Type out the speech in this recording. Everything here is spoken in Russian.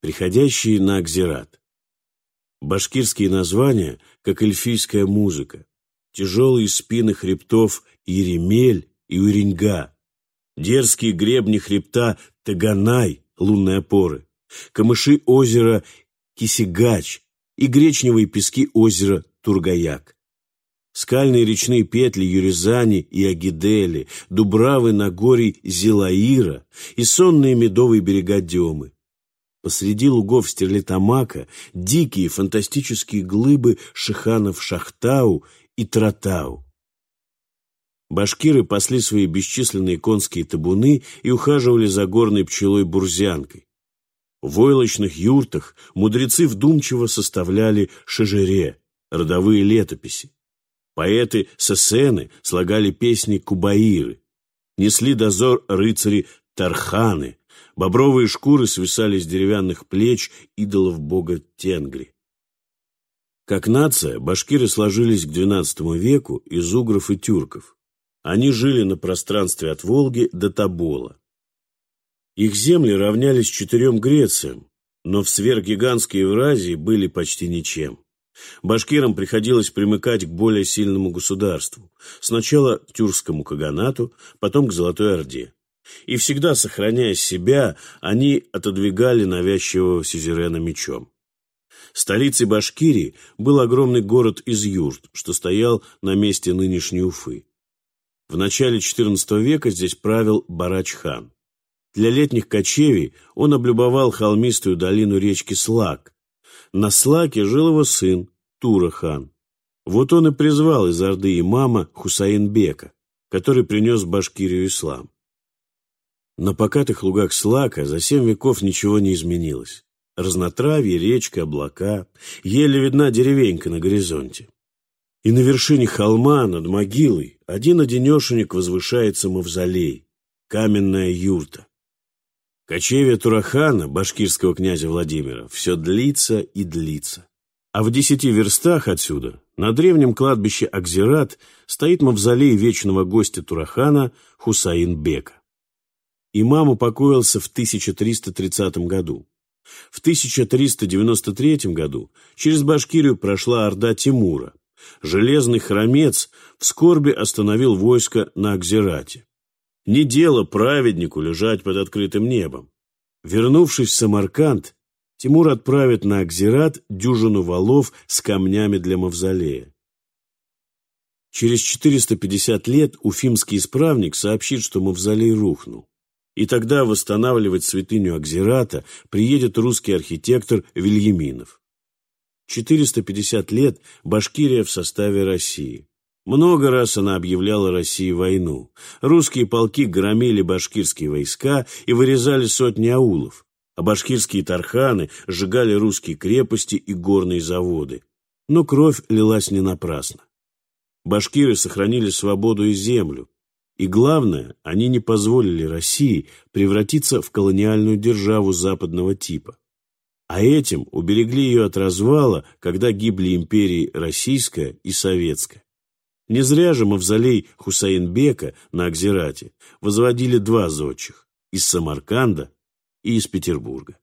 приходящие на Акзират. Башкирские названия, как эльфийская музыка, тяжелые спины хребтов Еремель и Уреньга, дерзкие гребни хребта Таганай, лунные опоры, камыши озера Кисигач и гречневые пески озера Тургаяк. Скальные речные петли Юризани и Агидели, Дубравы на горе Зилаира и сонные медовые берега Демы. Посреди лугов Стерлитамака дикие фантастические глыбы шиханов Шахтау и Тратау. Башкиры пасли свои бесчисленные конские табуны и ухаживали за горной пчелой-бурзянкой. В войлочных юртах мудрецы вдумчиво составляли шажере, родовые летописи. Поэты сесены слагали песни кубаиры, несли дозор рыцари Тарханы, бобровые шкуры свисали с деревянных плеч идолов бога Тенгри. Как нация, башкиры сложились к XII веку из угров и тюрков. Они жили на пространстве от Волги до Тобола. Их земли равнялись четырем Грециям, но в сверхгигантской Евразии были почти ничем. Башкирам приходилось примыкать к более сильному государству, сначала к тюркскому каганату, потом к Золотой Орде. И всегда, сохраняя себя, они отодвигали навязчивого сюзерена мечом. Столицей Башкирии был огромный город из юрт, что стоял на месте нынешней Уфы. В начале XIV века здесь правил Барач-хан. Для летних кочевий он облюбовал холмистую долину речки Слак. На Слаке жил его сын, Тура-хан. Вот он и призвал из Орды имама Хусаин-бека, который принес Башкирию ислам. На покатых лугах Слака за семь веков ничего не изменилось. Разнотравье, речка, облака, еле видна деревенька на горизонте. И на вершине холма над могилой один-одинешенек возвышается мавзолей, каменная юрта. Кочевье Турахана, башкирского князя Владимира, все длится и длится. А в десяти верстах отсюда, на древнем кладбище Акзират, стоит мавзолей вечного гостя Турахана Хусаин-бека. Имам упокоился в 1330 году. В 1393 году через Башкирию прошла орда Тимура, Железный хромец в скорби остановил войско на Акзерате. Не дело праведнику лежать под открытым небом. Вернувшись в Самарканд, Тимур отправит на Акзерат дюжину валов с камнями для мавзолея. Через 450 лет уфимский исправник сообщит, что мавзолей рухнул. И тогда восстанавливать святыню Акзерата приедет русский архитектор Вильяминов. 450 лет Башкирия в составе России. Много раз она объявляла России войну. Русские полки громили башкирские войска и вырезали сотни аулов, а башкирские тарханы сжигали русские крепости и горные заводы. Но кровь лилась не напрасно. Башкиры сохранили свободу и землю, и главное, они не позволили России превратиться в колониальную державу западного типа а этим уберегли ее от развала, когда гибли империи Российская и Советская. Не зря же мавзолей Хусаинбека на Акзирате возводили два зодчих – из Самарканда и из Петербурга.